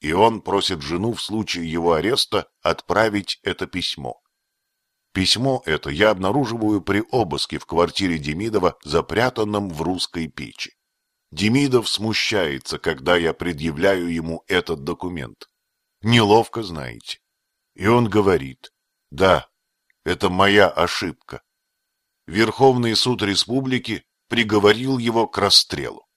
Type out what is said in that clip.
и он просит жену в случае его ареста отправить это письмо. Письмо это я обнаруживаю при обыске в квартире Демидова, запрятанном в русской печи. Демидов смущается, когда я предъявляю ему этот документ. Неловко, знаете. И он говорит, да, это моя ошибка. Верховный суд республики приговорил его к расстрелу.